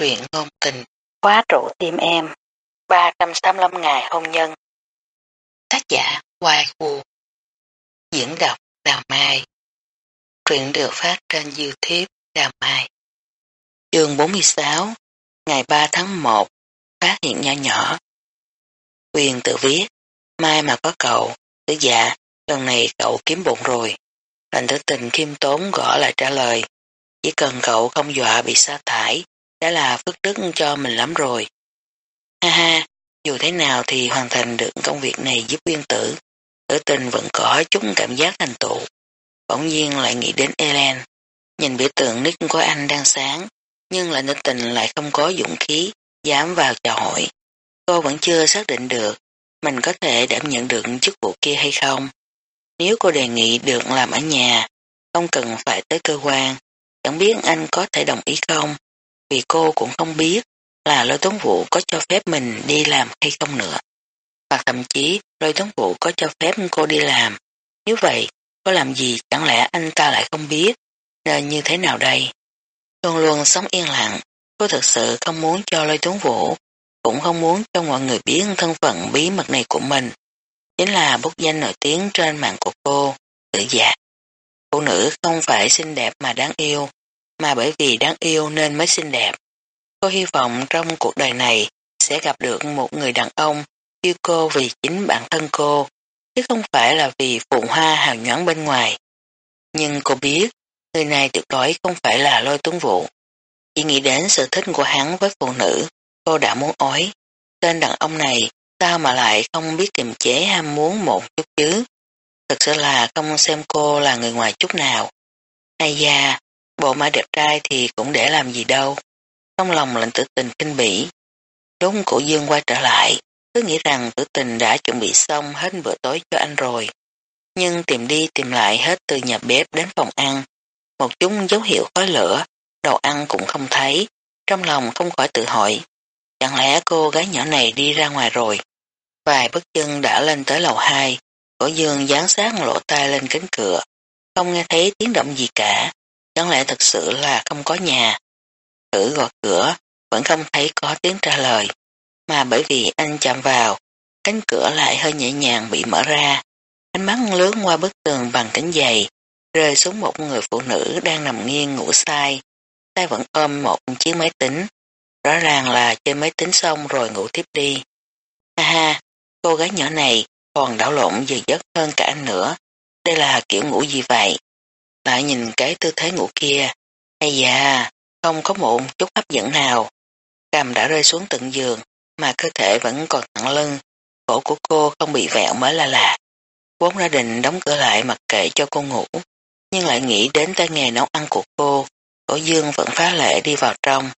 truyện ngôn tình, khóa trụ tim em, 385 ngày hôn nhân. Tác giả Hoài Vũ Diễn đọc Đào Mai. Truyện được phát trên Youtube Đào Mai. Chương 46 Ngày 3 tháng 1 Phát hiện nhỏ nhỏ. Quyền tự viết Mai mà có cậu Tử dạ Lần này cậu kiếm bụng rồi. Lành tử tình khiêm tốn gõ lại trả lời Chỉ cần cậu không dọa bị sa thải đã là phước đức cho mình lắm rồi. Ha ha, dù thế nào thì hoàn thành được công việc này giúp viên tử, tử tình vẫn có chút cảm giác thành tựu. Bỗng nhiên lại nghĩ đến Ellen, nhìn biểu tượng nick của anh đang sáng, nhưng lại nữ tình lại không có dũng khí, dám vào chào hỏi. Cô vẫn chưa xác định được mình có thể đảm nhận được chức vụ kia hay không. Nếu cô đề nghị được làm ở nhà, không cần phải tới cơ quan, chẳng biết anh có thể đồng ý không vì cô cũng không biết là lôi tuấn vũ có cho phép mình đi làm hay không nữa. Hoặc thậm chí lôi tuấn vũ có cho phép cô đi làm. Nếu vậy, có làm gì chẳng lẽ anh ta lại không biết, nên như thế nào đây? Luôn luôn sống yên lặng, cô thực sự không muốn cho lôi tuấn vũ, cũng không muốn cho mọi người biết thân phận bí mật này của mình. Chính là bút danh nổi tiếng trên mạng của cô, tự giả, Phụ nữ không phải xinh đẹp mà đáng yêu, mà bởi vì đáng yêu nên mới xinh đẹp. Cô hy vọng trong cuộc đời này sẽ gặp được một người đàn ông yêu cô vì chính bản thân cô, chứ không phải là vì phụ hoa hào nhoáng bên ngoài. Nhưng cô biết, người này tuyệt đối không phải là lôi tuấn vụ. Chỉ nghĩ đến sự thích của hắn với phụ nữ, cô đã muốn ói. Tên đàn ông này, sao mà lại không biết kiềm chế ham muốn một chút chứ? Thực sự là không xem cô là người ngoài chút nào. Ai da, Bộ mã đẹp trai thì cũng để làm gì đâu. Trong lòng lệnh tử tình kinh bỉ. Đúng cổ dương quay trở lại, cứ nghĩ rằng tử tình đã chuẩn bị xong hết bữa tối cho anh rồi. Nhưng tìm đi tìm lại hết từ nhà bếp đến phòng ăn. Một chúng dấu hiệu khói lửa, đồ ăn cũng không thấy. Trong lòng không khỏi tự hỏi. Chẳng lẽ cô gái nhỏ này đi ra ngoài rồi? Vài bước chân đã lên tới lầu 2. Cổ dương dán sát lỗ tai lên cánh cửa. Không nghe thấy tiếng động gì cả. Chẳng lẽ thật sự là không có nhà? Thử gõ cửa, vẫn không thấy có tiếng trả lời. Mà bởi vì anh chạm vào, cánh cửa lại hơi nhẹ nhàng bị mở ra. Ánh mắt lướt qua bức tường bằng cánh giày, rơi xuống một người phụ nữ đang nằm nghiêng ngủ sai. Tay vẫn ôm một chiếc máy tính. Rõ ràng là chơi máy tính xong rồi ngủ tiếp đi. Ha ha, cô gái nhỏ này còn đảo lộn giờ giấc hơn cả anh nữa. Đây là kiểu ngủ gì vậy? Lại nhìn cái tư thế ngủ kia. Ây da, không có một chút hấp dẫn nào. Cằm đã rơi xuống tận giường, mà cơ thể vẫn còn thẳng lưng. Cổ của cô không bị vẹo mới là lạ. Vốn đã định đóng cửa lại mặc kệ cho cô ngủ, nhưng lại nghĩ đến tay nghề nấu ăn của cô. Cổ dương vẫn phá lệ đi vào trong.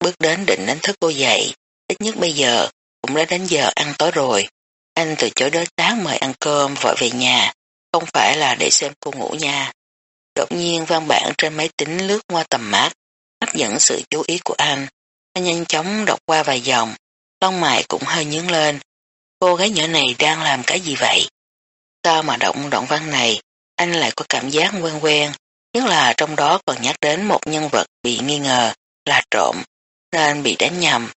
Bước đến định đánh thức cô dậy, ít nhất bây giờ cũng đã đến giờ ăn tối rồi. Anh từ chối đối tác mời ăn cơm vội về nhà, không phải là để xem cô ngủ nha. Đột nhiên văn bản trên máy tính lướt qua tầm mắt, hấp dẫn sự chú ý của anh. Anh nhanh chóng đọc qua vài dòng, lông mày cũng hơi nhướng lên. Cô gái nhỏ này đang làm cái gì vậy? Sao mà động đoạn văn này, anh lại có cảm giác quen quen, nhất là trong đó còn nhắc đến một nhân vật bị nghi ngờ là trộm, nên bị đánh nhầm.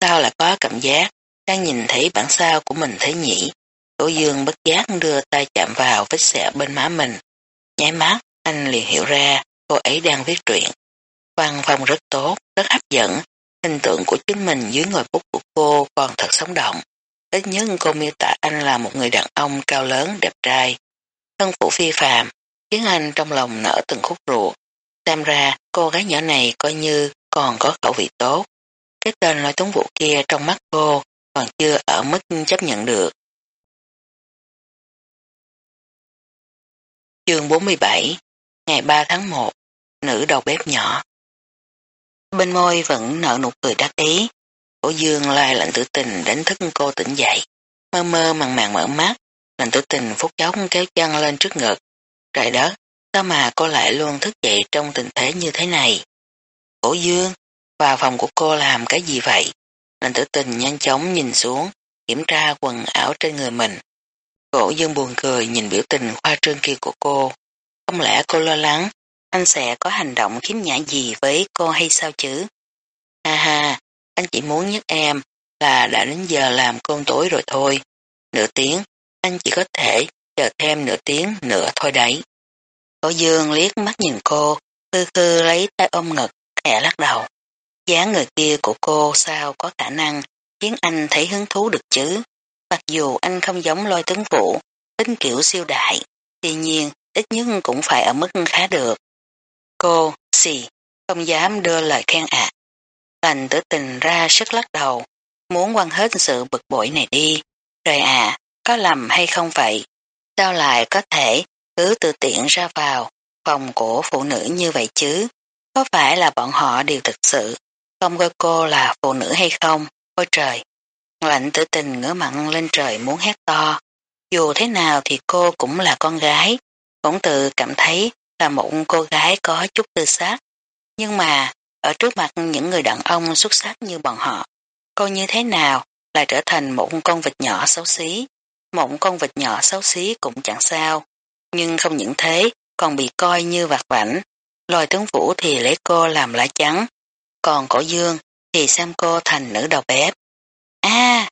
Sao lại có cảm giác đang nhìn thấy bản sao của mình thế nhỉ? Cổ dương bất giác đưa tay chạm vào vết sẹo bên má mình. Nháy mắt, anh liền hiểu ra cô ấy đang viết truyện. Văn phong rất tốt, rất hấp dẫn, hình tượng của chính mình dưới ngòi bút của cô còn thật sống động. Ít nhất cô miêu tả anh là một người đàn ông cao lớn, đẹp trai. Thân phụ phi phàm, khiến anh trong lòng nở từng khúc ruột. Xem ra cô gái nhỏ này coi như còn có khẩu vị tốt. Cái tên lôi tuấn vụ kia trong mắt cô còn chưa ở mức chấp nhận được. Chương 47 Ngày 3 tháng 1, nữ đầu bếp nhỏ. Bên môi vẫn nở nụ cười đắc ý. Cổ dương lai lạnh tử tình đánh thức cô tỉnh dậy. Mơ mơ màng màng mở mắt, lạnh tử tình phút chốc kéo chân lên trước ngực. Trời đất, sao mà cô lại luôn thức dậy trong tình thế như thế này? Cổ dương, vào phòng của cô làm cái gì vậy? Lạnh tử tình nhanh chóng nhìn xuống, kiểm tra quần áo trên người mình. Cổ dương buồn cười nhìn biểu tình khoa trương kia của cô. Không lẽ cô lo lắng, anh sẽ có hành động khiếm nhã gì với cô hay sao chứ? Ha ha, anh chỉ muốn nhắc em là đã đến giờ làm cơm tối rồi thôi. Nửa tiếng, anh chỉ có thể chờ thêm nửa tiếng nữa thôi đấy. Cổ dương liếc mắt nhìn cô, khư khư lấy tay ôm ngực, khẽ lắc đầu. dáng người kia của cô sao có khả năng khiến anh thấy hứng thú được chứ. Mặc dù anh không giống lôi tướng vũ, tính kiểu siêu đại, tuy nhiên ít nhất cũng phải ở mức khá được. Cô, xì, không dám đưa lời khen ạ. À. Lành tử tình ra sức lắc đầu, muốn quăng hết sự bực bội này đi. rồi à, có lầm hay không vậy? Sao lại có thể cứ tự tiện ra vào phòng của phụ nữ như vậy chứ? Có phải là bọn họ đều thực sự không coi cô là phụ nữ hay không? Ôi trời! Lạnh tử tình ngỡ mặn lên trời muốn hét to. Dù thế nào thì cô cũng là con gái, cũng tự cảm thấy là một cô gái có chút tư xác. Nhưng mà, ở trước mặt những người đàn ông xuất sắc như bọn họ, cô như thế nào lại trở thành một con vịt nhỏ xấu xí. Một con vịt nhỏ xấu xí cũng chẳng sao, nhưng không những thế còn bị coi như vạt vảnh. lòi tướng vũ thì lấy cô làm lá trắng, còn cổ dương thì xem cô thành nữ đầu bếp. a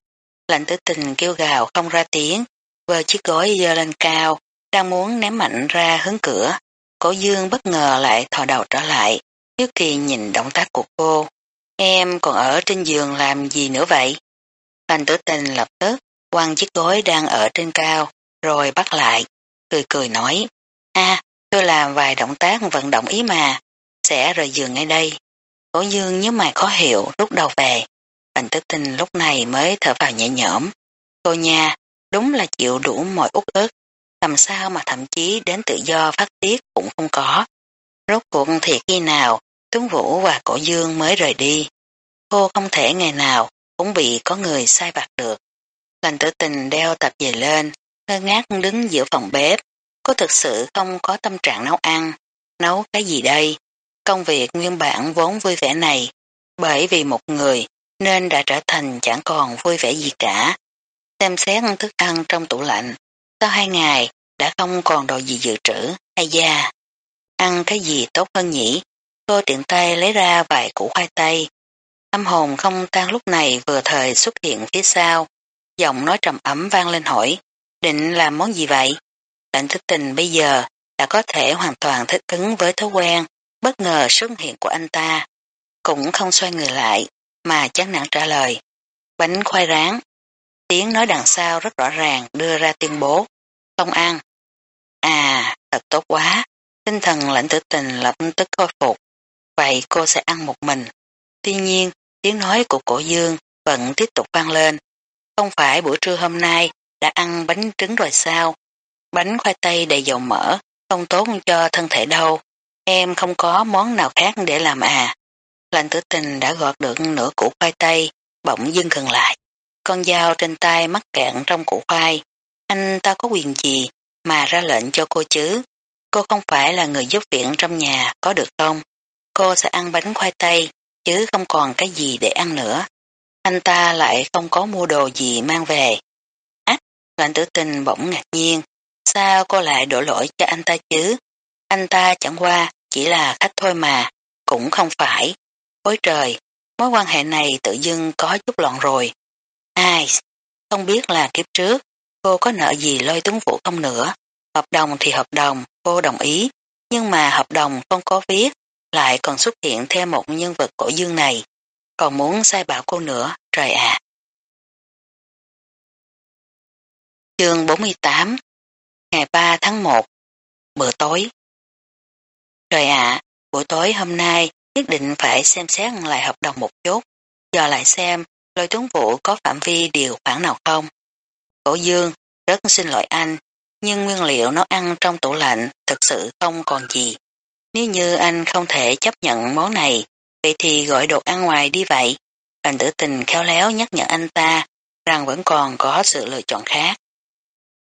lạnh tử tình kêu gào không ra tiếng, vơ chiếc gối dơ lên cao, đang muốn ném mạnh ra hướng cửa. Cổ dương bất ngờ lại thò đầu trở lại, hiếu kỳ nhìn động tác của cô. Em còn ở trên giường làm gì nữa vậy? Hành tử tình lập tức quăng chiếc gối đang ở trên cao, rồi bắt lại, cười cười nói, a tôi làm vài động tác vận động ý mà, sẽ rời giường ngay đây. Cổ dương nhớ mày khó hiểu lúc đầu về, Hành tử tình lúc này mới thở vào nhẹ nhõm. Cô nha, đúng là chịu đủ mọi út ức, làm sao mà thậm chí đến tự do phát tiết cũng không có. Rốt cuộc thì khi nào Tuấn Vũ và Cổ Dương mới rời đi. Cô không thể ngày nào cũng bị có người sai bạc được. Lành tử tình đeo tập về lên, ngơ ngác đứng giữa phòng bếp. Cô thực sự không có tâm trạng nấu ăn. Nấu cái gì đây? Công việc nguyên bản vốn vui vẻ này, bởi vì một người nên đã trở thành chẳng còn vui vẻ gì cả. Xem xét thức ăn trong tủ lạnh, sau hai ngày đã không còn đồ gì dự trữ, hay da. Ăn cái gì tốt hơn nhỉ? Cô tiện tay lấy ra vài củ khoai tây. Âm hồn không tan lúc này vừa thời xuất hiện phía sau. Giọng nói trầm ấm vang lên hỏi, định làm món gì vậy? Lệnh thức tình bây giờ đã có thể hoàn toàn thích ứng với thói quen, bất ngờ xuất hiện của anh ta. Cũng không xoay người lại, mà chán nản trả lời. Bánh khoai rán. Tiếng nói đằng sau rất rõ ràng đưa ra tuyên bố. Không ăn. À, thật tốt quá. Tinh thần lãnh tử tình lập tức khôi phục. Vậy cô sẽ ăn một mình. Tuy nhiên, tiếng nói của cổ dương vẫn tiếp tục vang lên. Không phải buổi trưa hôm nay đã ăn bánh trứng rồi sao? Bánh khoai tây đầy dầu mỡ, không tốt cho thân thể đâu. Em không có món nào khác để làm à. Lạnh tử tình đã gọt được nửa củ khoai tây, bỗng dưng gần lại. Con dao trên tay mắc kẹn trong củ khoai. Anh ta có quyền gì mà ra lệnh cho cô chứ? Cô không phải là người giúp viện trong nhà, có được không? Cô sẽ ăn bánh khoai tây, chứ không còn cái gì để ăn nữa. Anh ta lại không có mua đồ gì mang về. Ách, lệnh tử tình bỗng ngạc nhiên. Sao cô lại đổ lỗi cho anh ta chứ? Anh ta chẳng qua chỉ là khách thôi mà, cũng không phải. Ôi trời, mối quan hệ này tự dưng có chút loạn rồi. Ai, không biết là kiếp trước, cô có nợ gì lôi tướng vũ không nữa. Hợp đồng thì hợp đồng, cô đồng ý, nhưng mà hợp đồng không có viết, lại còn xuất hiện thêm một nhân vật cổ dương này. Còn muốn sai bảo cô nữa, trời ạ. Chương 48 Ngày 3 tháng 1 Bữa tối Trời ạ, buổi tối hôm nay nhất định phải xem xét lại hợp đồng một chút, giờ lại xem lôi tuấn vũ có phạm vi điều khoản nào không. Cổ dương, rất xin lỗi anh, nhưng nguyên liệu nấu ăn trong tủ lạnh thực sự không còn gì. Nếu như anh không thể chấp nhận món này, vậy thì gọi đồ ăn ngoài đi vậy. Anh tử tình khéo léo nhắc nhở anh ta rằng vẫn còn có sự lựa chọn khác.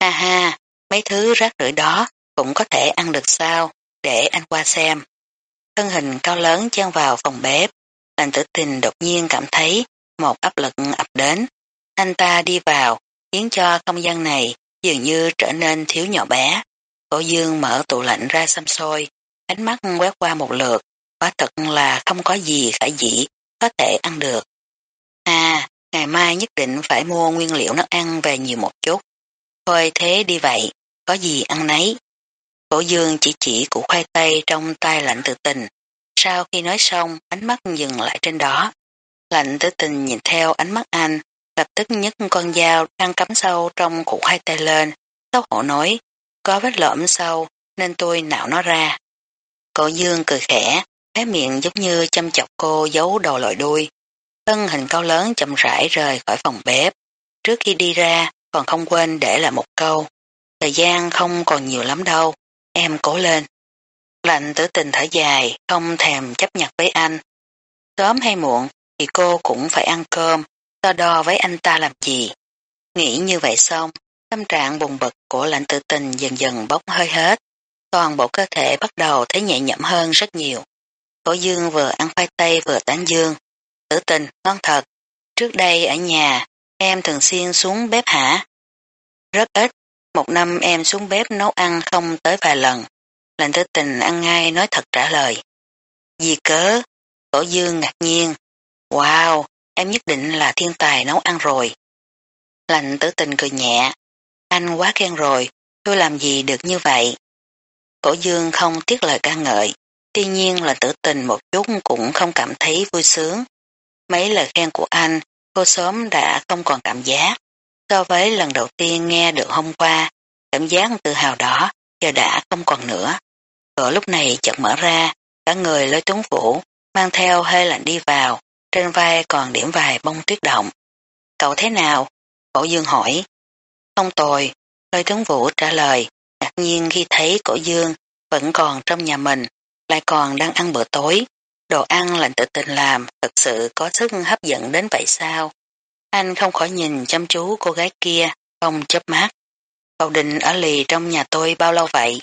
Ha ha, mấy thứ rác rưởi đó cũng có thể ăn được sao, để anh qua xem. Thân hình cao lớn chen vào phòng bếp, lành tử tình đột nhiên cảm thấy một áp lực ập đến. Anh ta đi vào, khiến cho không gian này dường như trở nên thiếu nhỏ bé. Cổ dương mở tủ lạnh ra xăm xôi, ánh mắt quét qua một lượt, quả thật là không có gì khả dĩ có thể ăn được. À, ngày mai nhất định phải mua nguyên liệu nấu ăn về nhiều một chút. Thôi thế đi vậy, có gì ăn nấy. Cổ dương chỉ chỉ củ khoai tây trong tay lạnh tự tình. Sau khi nói xong, ánh mắt dừng lại trên đó. Lạnh tử tình nhìn theo ánh mắt anh, lập tức nhấc con dao đang cắm sâu trong cụ hai tay lên. xấu hổ nói, có vết lõm sâu nên tôi nạo nó ra. Cổ dương cười khẽ, cái miệng giống như chăm chọc cô giấu đầu lội đuôi. Thân hình cao lớn chậm rãi rời khỏi phòng bếp. Trước khi đi ra, còn không quên để lại một câu. Thời gian không còn nhiều lắm đâu, em cố lên. Lạnh tử tình thở dài, không thèm chấp nhận với anh. Sớm hay muộn thì cô cũng phải ăn cơm, so đo với anh ta làm gì. Nghĩ như vậy xong, tâm trạng bùng bực của lãnh tử tình dần dần bốc hơi hết. Toàn bộ cơ thể bắt đầu thấy nhẹ nhõm hơn rất nhiều. Cổ dương vừa ăn khoai tây vừa tán dương. Tử tình, ngon thật. Trước đây ở nhà, em thường xuyên xuống bếp hả? Rất ít, một năm em xuống bếp nấu ăn không tới vài lần. Lệnh tử tình ăn ngay nói thật trả lời. Vì cớ, cổ dương ngạc nhiên. Wow, em nhất định là thiên tài nấu ăn rồi. Lạnh tử tình cười nhẹ. Anh quá khen rồi, tôi làm gì được như vậy? Cổ dương không tiếc lời ca ngợi, tuy nhiên là tử tình một chút cũng không cảm thấy vui sướng. Mấy lời khen của anh, cô sớm đã không còn cảm giác. So với lần đầu tiên nghe được hôm qua, cảm giác tự hào đó giờ đã không còn nữa. Cửa lúc này chợt mở ra, cả người lối tuấn vũ, mang theo hơi lạnh đi vào, trên vai còn điểm vài bông tuyết động. Cậu thế nào? Cổ dương hỏi. Không tồi, lôi tướng vũ trả lời, ngạc nhiên khi thấy cổ dương vẫn còn trong nhà mình, lại còn đang ăn bữa tối. Đồ ăn lạnh tự tình làm thật sự có sức hấp dẫn đến vậy sao? Anh không khỏi nhìn chăm chú cô gái kia, không chớp mắt. Cậu định ở lì trong nhà tôi bao lâu vậy?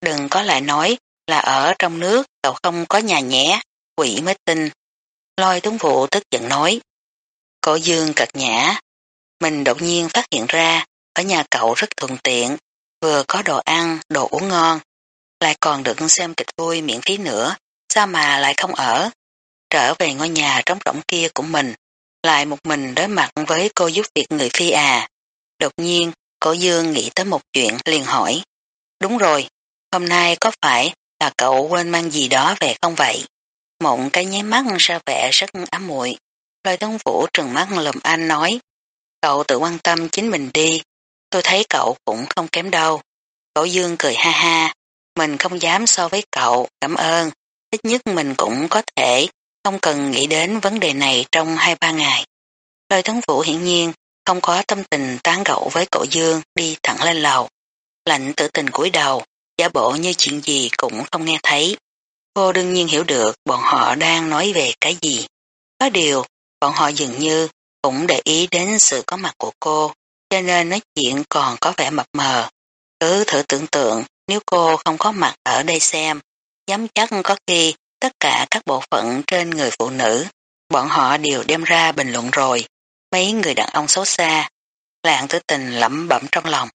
Đừng có lại nói là ở trong nước cậu không có nhà nhé, quỷ mới tin. Lôi tuấn vụ tức giận nói. Cổ dương cật nhã. Mình đột nhiên phát hiện ra ở nhà cậu rất thuận tiện, vừa có đồ ăn, đồ uống ngon, lại còn được xem kịch vui miễn phí nữa, sao mà lại không ở. Trở về ngôi nhà trống rỗng kia của mình, lại một mình đối mặt với cô giúp việc người Phi à. Đột nhiên, cổ dương nghĩ tới một chuyện liền hỏi. Đúng rồi, hôm nay có phải là cậu quên mang gì đó về không vậy? Mộng cái nháy mắt ra vẻ rất ám muội Lời Đông vũ trừng mắt lầm anh nói. Cậu tự quan tâm chính mình đi, tôi thấy cậu cũng không kém đâu. Cổ dương cười ha ha, mình không dám so với cậu, cảm ơn, ít nhất mình cũng có thể không cần nghĩ đến vấn đề này trong hai ba ngày. Lôi Đông vũ hiển nhiên không có tâm tình tán gẫu với cổ dương đi thẳng lên lầu. Lạnh tự tình cúi đầu, giả bộ như chuyện gì cũng không nghe thấy. Cô đương nhiên hiểu được bọn họ đang nói về cái gì. Có điều, bọn họ dường như cũng để ý đến sự có mặt của cô, cho nên nói chuyện còn có vẻ mập mờ. Cứ thử tưởng tượng nếu cô không có mặt ở đây xem, dám chắc có khi tất cả các bộ phận trên người phụ nữ, bọn họ đều đem ra bình luận rồi. Mấy người đàn ông xấu xa, lạng tử tình lẩm bẩm trong lòng.